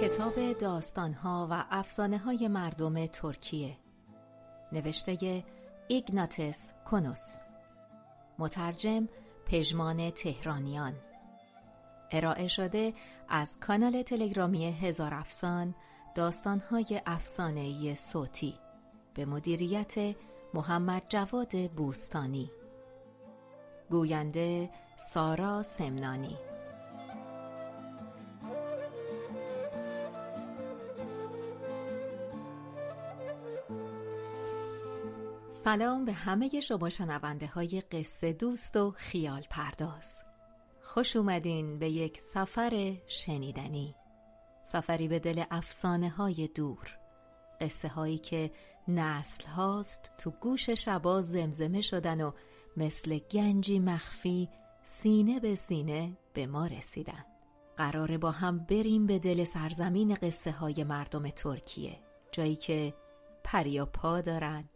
کتاب داستانها و افسانه های مردم ترکیه. نوشته ایگناتس کنوس مترجم پژمان تهرانیان. ارائه شده از کانال تلگرامی هزار افسان داستانهای افسانه‌ای صوتی. به مدیریت محمد جواد بوستانی. گوینده سارا سمنانی. سلام به همه شما شنونده های قصه دوست و خیال پرداز. خوش اومدین به یک سفر شنیدنی. سفری به دل افسانه های دور. قصه هایی که نسل هاست تو گوش شبا زمزمه شدن و مثل گنجی مخفی سینه به سینه به ما رسیدن. قراره با هم بریم به دل سرزمین قصه های مردم ترکیه. جایی که پریا پا دارن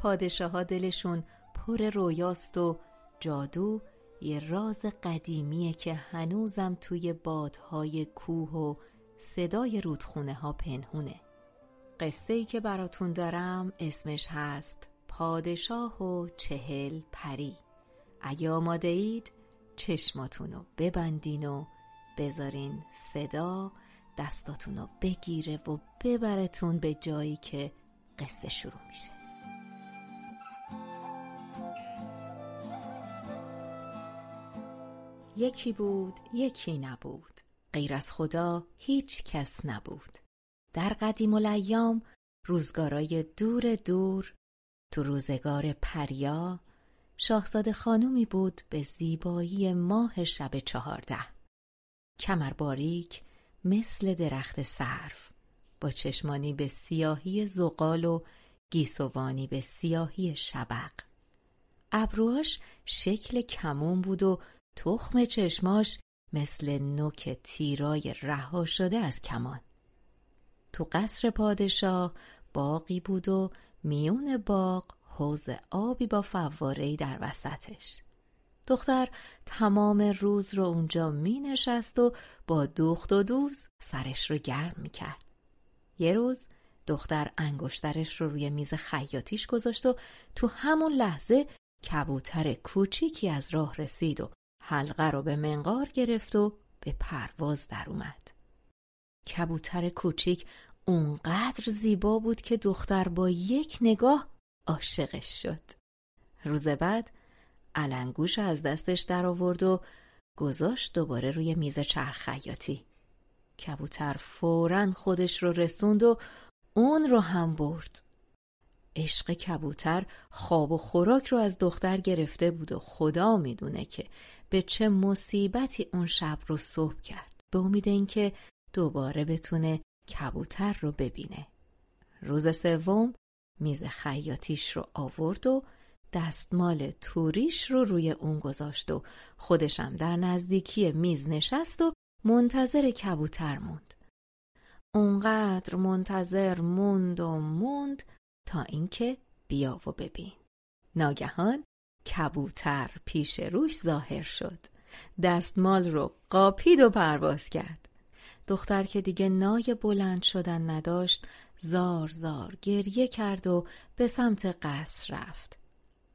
پادشاه ها دلشون پر رویاست و جادو یه راز قدیمیه که هنوزم توی بادهای کوه و صدای رودخونه ها پنهونه. قصه ای که براتون دارم اسمش هست پادشاه و چهل پری. اگه آماده اید چشماتونو ببندین و بذارین صدا دستاتونو بگیره و ببرتون به جایی که قصه شروع میشه. یکی بود یکی نبود. غیر از خدا هیچ کس نبود. در قدیم الایام روزگارای دور دور تو روزگار پریا شاهزاده خانومی بود به زیبایی ماه شب چهارده. کمر باریک مثل درخت سرف با چشمانی به سیاهی زغال و گیسوانی به سیاهی شبق. ابروهاش شکل کمون بود و تخم چشماش مثل نوک تیرای رها شده از کمان تو قصر پادشاه باقی بود و میون باغ حوز آبی با فوارهای در وسطش دختر تمام روز رو اونجا می نشست و با دوخت و دوز سرش رو گرم می کرد. یه روز دختر انگشترش رو روی میز خیاطیش گذاشت و تو همون لحظه کبوتر کوچیکی از راه رسید و حلقه رو به منقار گرفت و به پرواز در اومد. کبوتر کوچیک اونقدر زیبا بود که دختر با یک نگاه عاشقش شد. روز بعد علنگوش از دستش در آورد و گذاشت دوباره روی میز چرخ. کبوتر فورا خودش رو رسوند و اون رو هم برد. عشق کبوتر خواب و خوراک رو از دختر گرفته بود و خدا می‌دونه که به چه مصیبتی اون شب رو صبح کرد. به امید اینکه دوباره بتونه کبوتر رو ببینه. روز سوم میز خیاطیش رو آورد و دستمال توریش رو روی اون گذاشت و خودشم در نزدیکی میز نشست و منتظر کبوتر موند. اونقدر منتظر موند و موند تا اینکه بیا و ببین. ناگهان کبوتر پیش روش ظاهر شد. دستمال رو قاپید و پرواز کرد. دختر که دیگه نای بلند شدن نداشت زار زار گریه کرد و به سمت قصر رفت.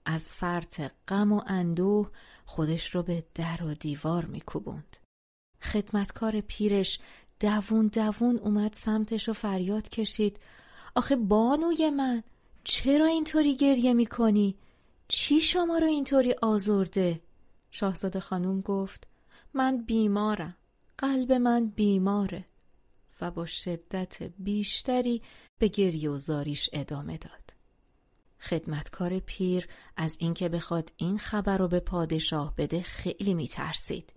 از فرط غم و اندوه خودش رو به در و دیوار میکوبوند. خدمتکار پیرش دوون دوون اومد سمتش و فریاد کشید. آخه بانوی من چرا اینطوری گریه می‌کنی؟ چی شما رو اینطوری آزرده؟ شاهزاده خانوم گفت من بیمارم قلب من بیماره و با شدت بیشتری به گریه و زاریش ادامه داد خدمتکار پیر از اینکه بخواد این خبر رو به پادشاه بده خیلی میترسید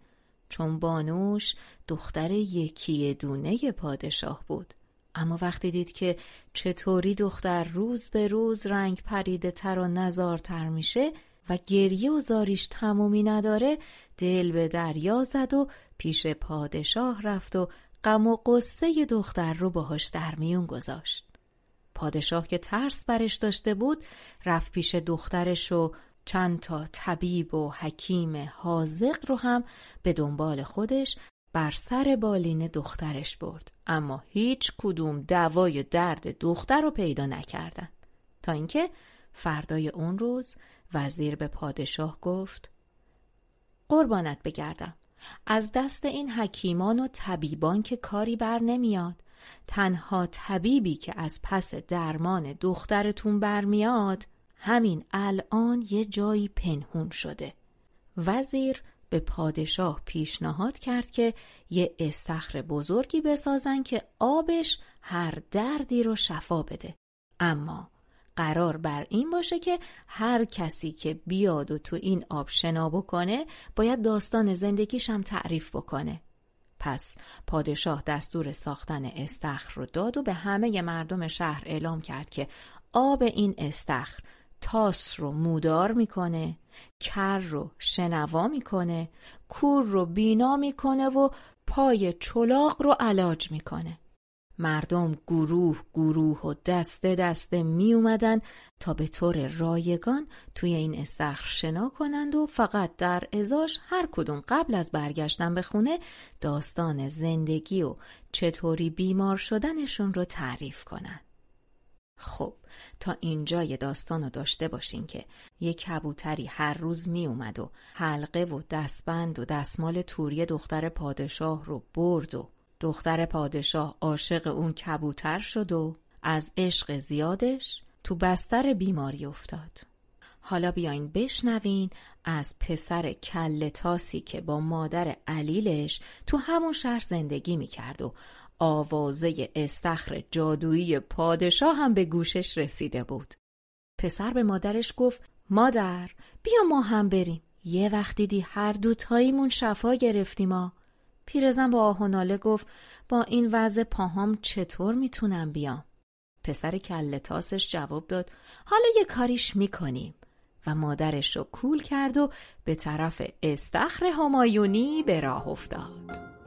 چون بانوش دختر یکی دونه پادشاه بود اما وقتی دید که چطوری دختر روز به روز رنگ پریده تر و نزارتر میشه و گریه و زاریش تمومی نداره دل به دریا زد و پیش پادشاه رفت و غم و قصه دختر رو باهاش در میون گذاشت. پادشاه که ترس برش داشته بود رفت پیش دخترش و چند تا طبیب و حکیم حاضق رو هم به دنبال خودش بر سر بالین دخترش برد. اما هیچ کدوم دوای درد دختر رو پیدا نکردن. تا اینکه فردای اون روز وزیر به پادشاه گفت قربانت بگردم. از دست این حکیمان و طبیبان که کاری بر نمیاد تنها طبیبی که از پس درمان دخترتون برمیاد همین الان یه جایی پنهون شده. وزیر به پادشاه پیشنهاد کرد که یه استخر بزرگی بسازن که آبش هر دردی رو شفا بده. اما قرار بر این باشه که هر کسی که بیاد و تو این آب شنا بکنه باید داستان زندگیش هم تعریف بکنه. پس پادشاه دستور ساختن استخر رو داد و به همه مردم شهر اعلام کرد که آب این استخر تاس رو مودار می‌کنه کر رو شنوا می‌کنه کور رو بینا می‌کنه و پای چلاق رو علاج می‌کنه مردم گروه گروه و دسته دسته می اومدن تا به طور رایگان توی این استخر شنا کنند و فقط در ازاش هر کدوم قبل از برگشتن به خونه داستان زندگی و چطوری بیمار شدنشون رو تعریف کنند. خب تا اینجای داستان رو داشته باشین که یک کبوتری هر روز می اومد و حلقه و دستبند و دستمال توری دختر پادشاه رو برد و دختر پادشاه عاشق اون کبوتر شد و از عشق زیادش تو بستر بیماری افتاد. حالا بیاین بشنوین از پسر کل تاسی که با مادر علیلش تو همون شهر زندگی می‌کرد و آوازه استخر جادویی پادشاه هم به گوشش رسیده بود. پسر به مادرش گفت مادر بیا ما هم بریم. یه وقت دیدی هر دوتاییمون شفا گرفتیم ها. پیرزن با آه و ناله گفت با این وضع پاهام چطور می‌تونم بیام؟ پسر کله تاسش جواب داد حالا یه کاریش می‌کنیم و مادرش رو کول کرد و به طرف استخر همایونی به راه افتاد.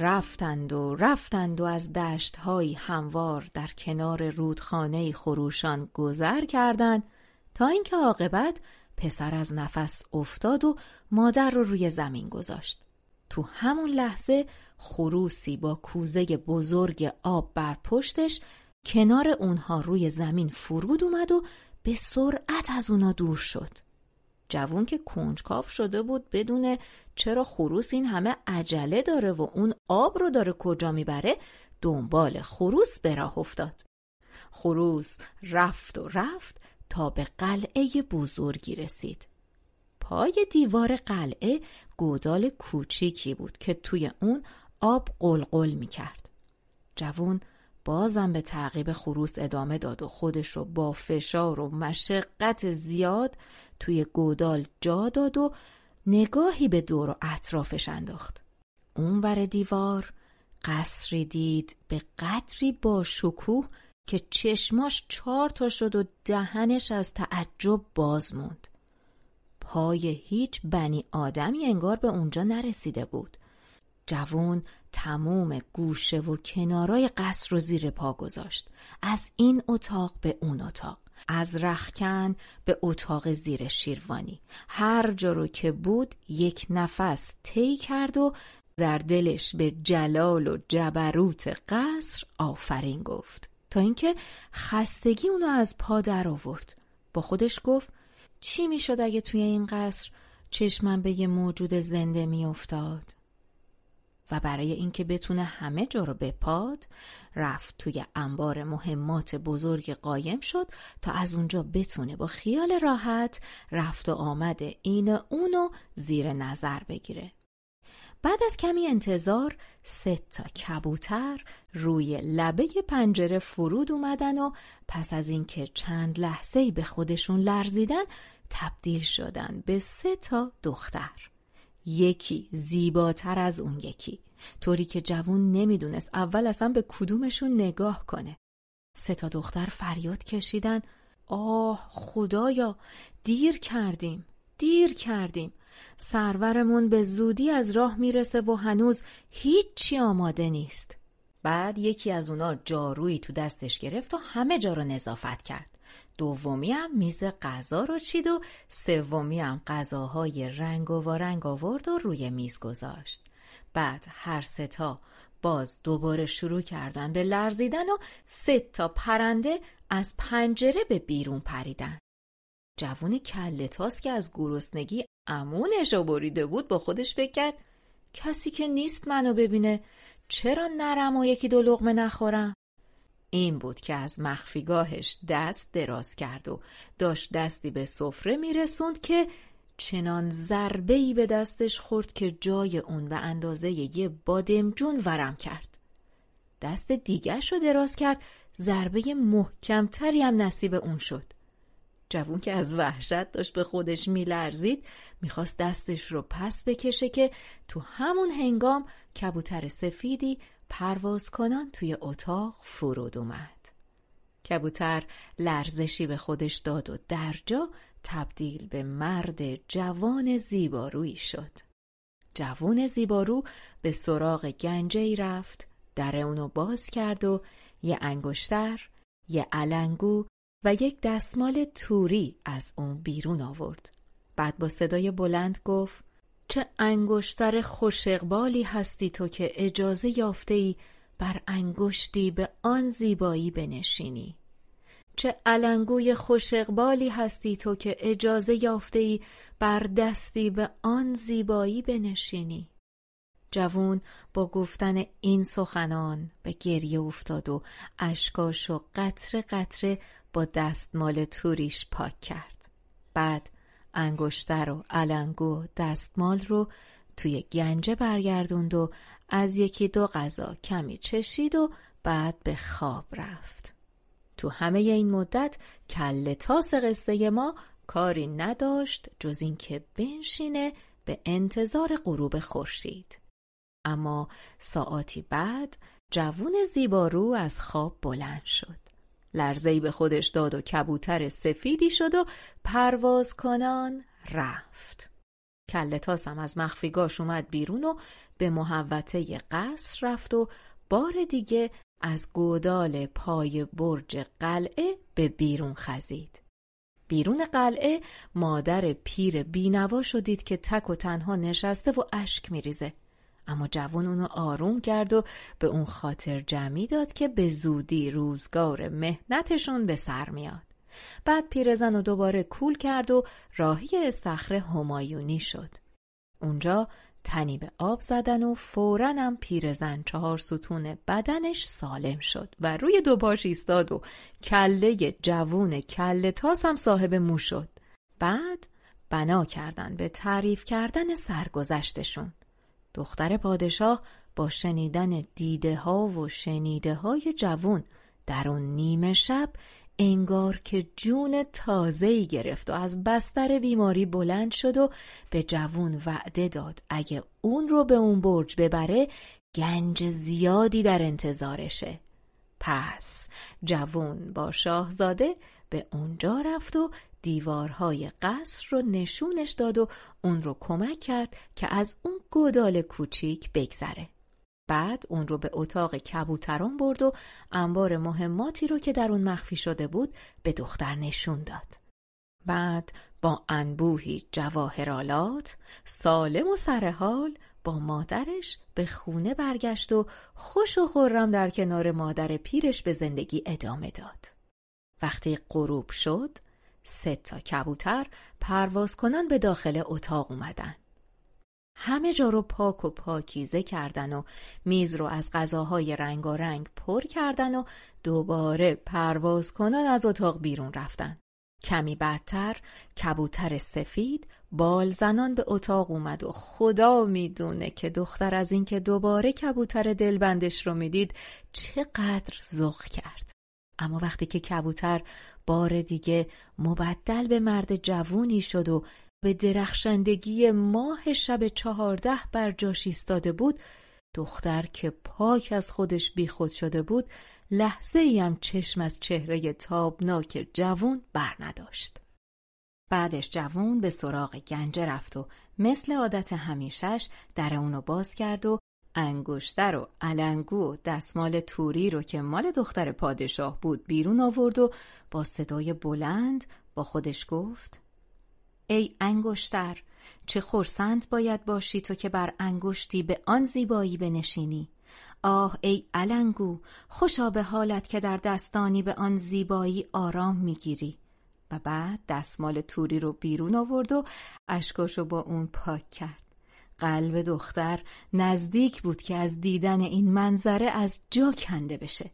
رفتند و رفتند و از دشتهایی هموار در کنار رودخانه خروشان گذر کردند تا اینکه عاقبت پسر از نفس افتاد و مادر رو روی زمین گذاشت. تو همون لحظه خروسی با کوزه بزرگ آب بر پشتش کنار اونها روی زمین فرود اومد و به سرعت از اونا دور شد. جوون که کنجکاف شده بود بدون چرا خروس این همه عجله داره و اون آب رو داره کجا می‌بره دنبال خروس به راه افتاد. خروس رفت و رفت تا به قلعه بزرگی رسید. پای دیوار قلعه گودال کوچیکی بود که توی اون آب قلقل می‌کرد. جوون بازم به تعقیب خروس ادامه داد و خودش رو با فشار و مشقت زیاد توی گودال جا داد و نگاهی به دور و اطرافش انداخت. اونور دیوار قصری دید به قدری با شکوه که چشماش چار تا شد و دهنش از تعجب باز موند. پای هیچ بنی آدمی انگار به اونجا نرسیده بود. جوون تموم گوشه و کنارای قصر رو زیر پا گذاشت. از این اتاق به اون اتاق. از رخکن به اتاق زیر شیروانی. هر جا رو که بود یک نفس طی کرد و در دلش به جلال و جبروت قصر آفرین گفت. تا اینکه خستگی اونو از پا در آورد. با خودش گفت چی می‌شد اگه توی این قصر چشمم به یه موجود زنده میافتاد؟ و برای اینکه بتونه همه جا رو بپاد رفت توی انبار مهمات بزرگ قایم شد تا از اونجا بتونه با خیال راحت رفت و آمد این اونو زیر نظر بگیره. بعد از کمی انتظار سه تا کبوتر روی لبه پنجره فرود اومدن و پس از اینکه چند لحظه به خودشون لرزیدن تبدیل شدن به سه تا دختر. یکی زیباتر از اون یکی. طوری که جوون نمی‌دونست اول اصلا به کدومشون نگاه کنه. سه تا دختر فریاد کشیدن. آه خدایا دیر کردیم دیر کردیم. سرورمون به زودی از راه می‌رسه و هنوز هیچی آماده نیست. بعد یکی از اونا جارویی تو دستش گرفت و همه جا رو نظافت کرد. دومی هم میز غذا رو چید و سومی هم غذاهای رنگ و رنگ آورد و روی میز گذاشت. بعد هر ستا باز دوباره شروع کردن به لرزیدن و سه تا پرنده از پنجره به بیرون پریدن. جوون کله تاس که از گرسنگی امونش بریده بود با خودش فکر کرد کسی که نیست منو ببینه چرا نرم و یکی دو لغمه نخورم؟ این بود که از مخفیگاهش دست دراز کرد و داشت دستی به سفره میرسوند که چنان ضربه به دستش خورد که جای اون به اندازه یه بادمجون ورم کرد. دست دیگرش رو دراز کرد. ضربه محکمتری هم نصیب اون شد. جوون که از وحشت داشت به خودش میلرزید می‌خواست دستش رو پس بکشه که تو همون هنگام کبوتر سفیدی پرواز کنان توی اتاق فرود اومد. کبوتر لرزشی به خودش داد و درجا تبدیل به مرد جوان زیبارویی شد. جوان زیبارو به سراغ گنجه رفت در اونو باز کرد و یه انگشتر یه علنگو و یک دستمال توری از اون بیرون آورد. بعد با صدای بلند گفت چه انگشتر خوشقبالی هستی تو که اجازه یافته ای بر انگشتی به آن زیبایی بنشینی. چه علنگوی خوشقبالی هستی تو که اجازه یافته ای بر دستی به آن زیبایی بنشینی. جوون با گفتن این سخنان به گریه افتاد و اشکاش و قطره قطره با دستمال توریش پاک کرد. بعد انگشتر و علنگو و دستمال رو توی گنجه برگردوند و از یکی دو غذا کمی چشید و بعد به خواب رفت. تو همه این مدت کل تاس قصه ما کاری نداشت جز اینکه بنشینه به انتظار غروب خورشید. اما ساعتی بعد جوون زیبارو از خواب بلند شد. لرزهی به خودش داد و کبوتر سفیدی شد و پرواز کنان رفت تاسم از مخفیگاش اومد بیرون و به محوطه قصر رفت و بار دیگه از گودال پای برج قلعه به بیرون خزید. بیرون قلعه مادر پیر بینوا شدید که تک و تنها نشسته و اشک میریزه. اما جوان اونو آروم کرد و به اون خاطر جمعی داد که به زودی روزگار مهنتشون به سر میاد. بعد پیرزن و دوباره کول کرد و راهی صخره همایونی شد. اونجا تنی به آب زدن و فورا هم پیرزن چهار ستون بدنش سالم شد و روی دو پاش ایستاد و کله جوون کله تاس هم صاحب مو شد. بعد بنا کردن به تعریف کردن سرگذشتشون. دختر پادشاه با شنیدن دیده ها و شنیده های جوون در اون نیمه شب انگار که جون تازه‌ای گرفت و از بستر بیماری بلند شد و به جوون وعده داد اگه اون رو به اون برج ببره گنج زیادی در انتظارشه. پس جوون با شاهزاده به اونجا رفت و دیوارهای قصر رو نشونش داد و اون رو کمک کرد که از اون گودال کوچیک بگذره. بعد اون رو به اتاق کبوتران برد و انبار مهماتی رو که در اون مخفی شده بود به دختر نشون داد. بعد با انبوهی جواهرالات سالم و سرحال با مادرش به خونه برگشت و خوش و خورم در کنار مادر پیرش به زندگی ادامه داد. وقتی غروب شد سه تا کبوتر پرواز کنن به داخل اتاق اومدن. همه جا رو پاک و پاکیزه کردن و میز رو از غذاهای رنگارنگ پر کردن و دوباره پرواز کنن از اتاق بیرون رفتن. کمی بعدتر کبوتر سفید بال زنان به اتاق اومد و خدا می‌دونه که دختر از اینکه دوباره کبوتر دلبندش رو می‌دید چقدر زخ کرد. اما وقتی که کبوتر بار دیگه مبدل به مرد جوونی شد و به درخشندگی ماه شب چهارده بر جاش ایستاده بود دختر که پاک از خودش بیخود شده بود لحظه ایم چشم از چهره تابناک جوون بر نداشت. بعدش جوون به سراغ گنجه رفت و مثل عادت همیشش در اونو باز کرد و انگشتر و علنگو و دستمال توری رو که مال دختر پادشاه بود بیرون آورد و با صدای بلند با خودش گفت ای انگشتر چه خورسند باید باشی تو که بر انگشتی به آن زیبایی بنشینی. آه ای علنگو خوشا به حالت که در دستانی به آن زیبایی آرام می‌گیری. و بعد دستمال توری رو بیرون آورد و اشکاشو با اون پاک کرد. قلب دختر نزدیک بود که از دیدن این منظره از جا کنده بشه.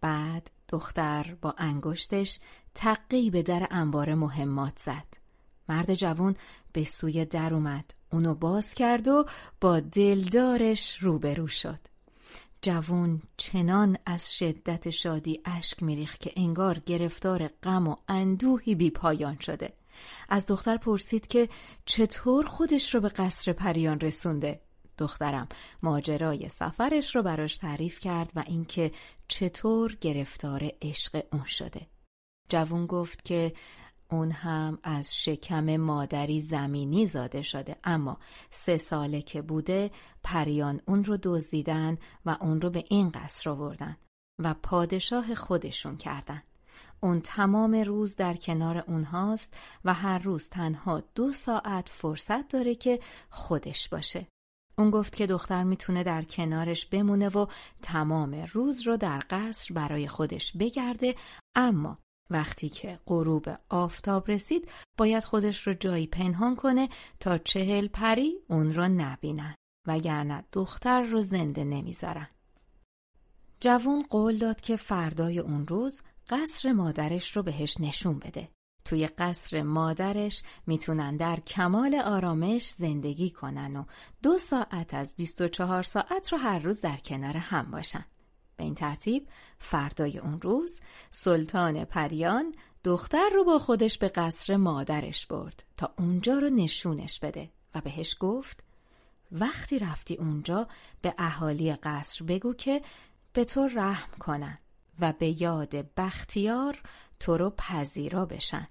بعد دختر با انگشتش تقی به در انبار مهمات زد. مرد جوان به سوی در اومد. اونو باز کرد و با دلدارش روبرو شد. جوون چنان از شدت شادی اشک میریخت که انگار گرفتار غم و اندوهی بی پایان شده. از دختر پرسید که چطور خودش رو به قصر پریان رسونده. دخترم ماجرای سفرش رو براش تعریف کرد و اینکه چطور گرفتار عشق اون شده. جوون گفت که اون هم از شکم مادری زمینی زاده شده اما سه ساله که بوده پریان اون رو دزدیدن و اون رو به این قصر آوردن و پادشاه خودشون کردن. اون تمام روز در کنار اونهاست و هر روز تنها دو ساعت فرصت داره که خودش باشه اون گفت که دختر می‌تونه در کنارش بمونه و تمام روز رو در قصر برای خودش بگرده اما وقتی که غروب آفتاب رسید باید خودش رو جایی پنهان کنه تا چهل پری اون رو نبینن وگرنه دختر رو زنده نمی‌ذارن. جوون قول داد که فردای اون روز قصر مادرش رو بهش نشون بده. توی قصر مادرش می‌تونن در کمال آرامش زندگی کنن و دو ساعت از 24 ساعت رو هر روز در کنار هم باشن. به این ترتیب فردای اون روز سلطان پریان دختر رو با خودش به قصر مادرش برد تا اونجا رو نشونش بده و بهش گفت وقتی رفتی اونجا به اهالی قصر بگو که به تو رحم کنن و به یاد بختیار تو رو پذیرا بشن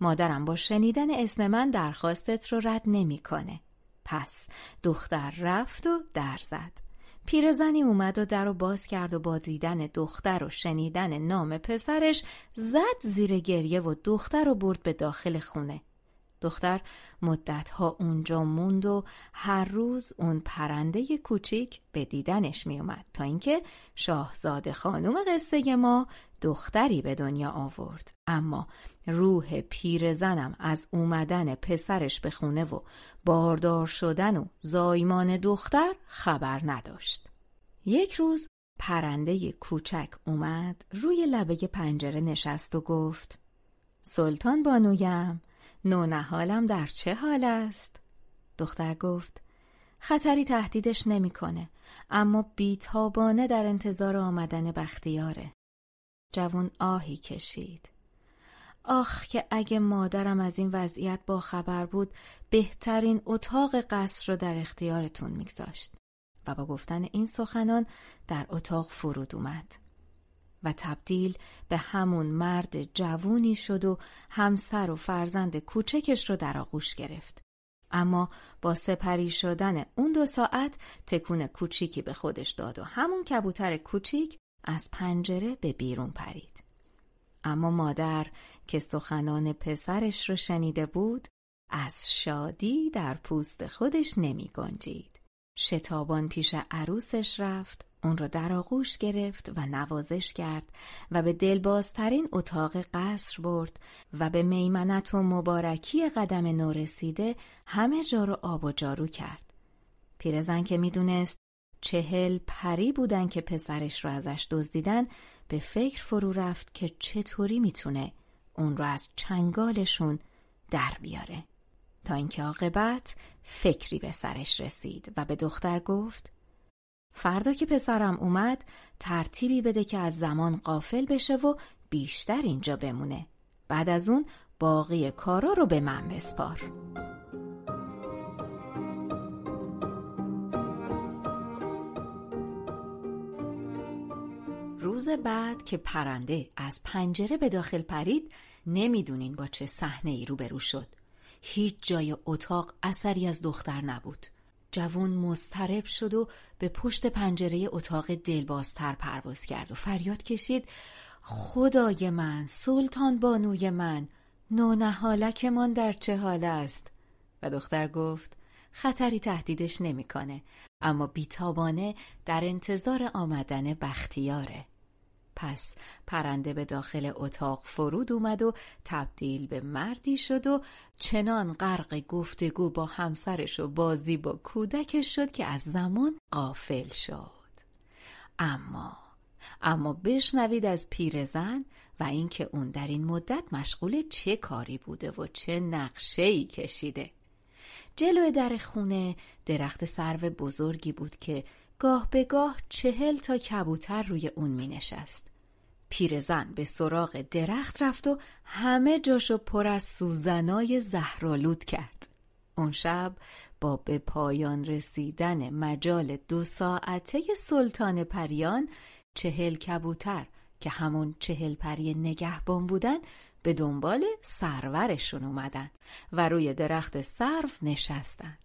مادرم با شنیدن اسم من درخواستت رو رد نمی‌کنه. پس دختر رفت و در زد پیرزنی اومد و در و باز کرد و با دیدن دختر و شنیدن نام پسرش زد زیر گریه و دختر رو برد به داخل خونه. دختر مدتها اونجا موند و هر روز اون پرنده کوچیک به دیدنش می اومد تا اینکه شاهزاده خانم قصه ما دختری به دنیا آورد. اما روح پیرزنم از اومدن پسرش به خونه و باردار شدن و زایمان دختر خبر نداشت. یک روز پرنده کوچک اومد روی لبه پنجره نشست و گفت سلطان بانویم؟ نونهالم در چه حال است؟ دختر گفت خطری تهدیدش نمی‌کنه اما بیتابانه در انتظار آمدن بختیاره. جوون آهی کشید. آخ که اگه مادرم از این وضعیت با خبر بود بهترین اتاق قصر رو در اختیارتون میگذاشت. و با گفتن این سخنان در اتاق فرود اومد. و تبدیل به همون مرد جوونی شد و همسر و فرزند کوچکش رو در آغوش گرفت. اما با سپری شدن اون دو ساعت تکون کوچیکی به خودش داد و همون کبوتر کوچیک از پنجره به بیرون پرید. اما مادر که سخنان پسرش رو شنیده بود از شادی در پوست خودش نمی گنجید. شتابان پیش عروسش رفت اون را در آغوش گرفت و نوازش کرد و به دلبازترین اتاق قصر برد و به میمنت و مبارکی قدم نو رسیده همه جا رو آب و جارو کرد. پیرزن که می‌دونست چهل پری بودن که پسرش رو ازش دزدیدن به فکر فرو رفت که چطوری می‌تونه اون رو از چنگالشون در بیاره. تا اینکه عاقبت فکری به سرش رسید و به دختر گفت فردا که پسرم اومد ترتیبی بده که از زمان قافل بشه و بیشتر اینجا بمونه. بعد از اون باقی کارا رو به من بسپار. روز بعد که پرنده از پنجره به داخل پرید نمی‌دونین با چه صحنه ای روبرو شد. هیچ جای اتاق اثری از دختر نبود. جوون مضطرب شد و به پشت پنجره اتاق دلبازتر پرواز کرد و فریاد کشید خدای من سلطان بانوی من نونهالکمان در چه حال است؟ و دختر گفت خطری تهدیدش نمی‌کنه اما بیتابانه در انتظار آمدن بختیاره. پس پرنده به داخل اتاق فرود اومد و تبدیل به مردی شد و چنان غرق گفتگو با همسرش و بازی با کودکش شد که از زمان قافل شد. اما اما بشنوید از پیرزن و اینکه اون در این مدت مشغول چه کاری بوده و چه نقشه‌ای کشیده. جلو در خونه درخت سرو بزرگی بود که گاه به گاه چهل تا کبوتر روی اون می نشست. پیرزن به سراغ درخت رفت و همه جاشو پر از سوزنای زهرالود کرد. اون شب با به پایان رسیدن مجال دو ساعته سلطان پریان چهل کبوتر که همون چهل پری نگهبان بودن به دنبال سرورشون اومدن و روی درخت سرو نشستن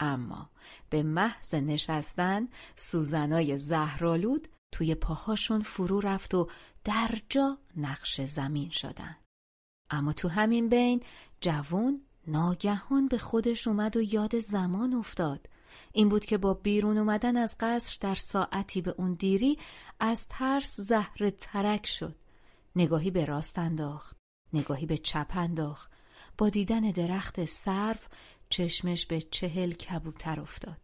اما به محض نشستن سوزنای زهرالود توی پاهاشون فرو رفت و در جا نقش زمین شدن. اما تو همین بین جوون ناگهان به خودش اومد و یاد زمان افتاد. این بود که با بیرون اومدن از قصر در ساعتی به اون دیری از ترس زهر ترک شد. نگاهی به راست انداخت نگاهی به چپ انداخت. با دیدن درخت سرو چشمش به چهل کبوتر افتاد.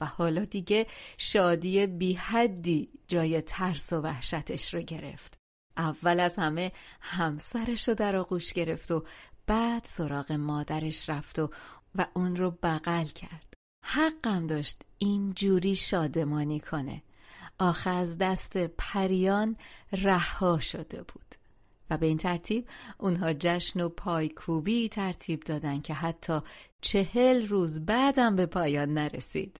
و حالا دیگه شادی بی حدی جای ترس و وحشتش رو گرفت. اول از همه همسرش رو در آغوش گرفت و بعد سراغ مادرش رفت و و اون رو بغل کرد. حقم داشت اینجوری شادمانی کنه. آخه از دست پریان رها شده بود. و به این ترتیب اونها جشن و پایکوبی ترتیب دادن که حتی چهل روز بعدم به پایان نرسید.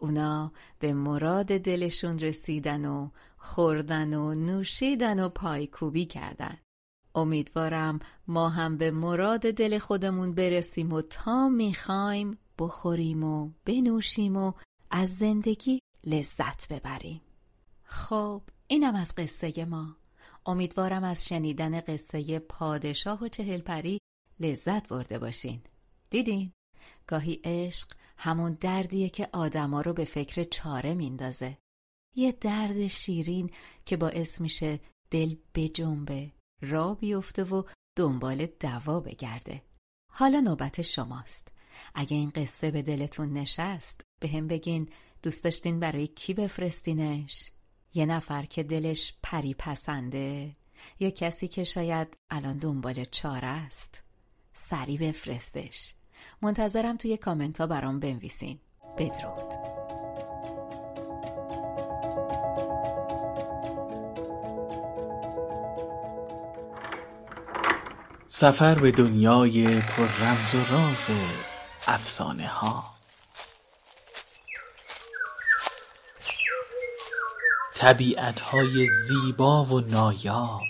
اونا به مراد دلشون رسیدن و خوردن و نوشیدن و پایکوبی کردن. امیدوارم ما هم به مراد دل خودمون برسیم و تا می‌خوایم بخوریم و بنوشیم و از زندگی لذت ببریم. خب اینم از قصه ما. امیدوارم از شنیدن قصه پادشاه و چهل پری لذت برده باشین. دیدین؟ گاهی عشق همون دردیه که آدما رو به فکر چاره میندازه. یه درد شیرین که باعث میشه دل بجنبه را بیفته و دنبال دوا بگرده. حالا نوبت شماست. اگه این قصه به دلتون نشست به هم بگین دوست داشتین برای کی بفرستینش؟ یه نفر که دلش پری پسنده یا کسی که شاید الان دنبال چاره است. سری بفرستش. منتظرم توی کامنت ها برام بنویسین. بدرود. سفر به دنیای پر رمز و راز افسانه ها. طبیعت های زیبا و نایاب.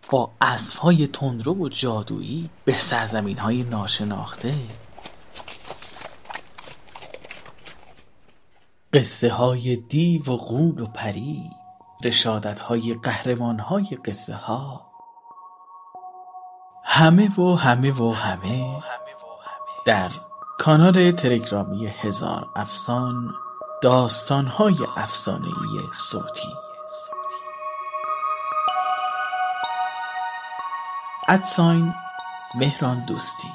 با اسب های تندرو و جادویی به سرزمین های ناشناخته. قصه های دیو و غول و پری رشادت های قهرمان های قصه ها همه و همه و همه در کانال تلگرامی هزار افسان داستانهای افسانهای صوتی. ادساین مهران دوستی.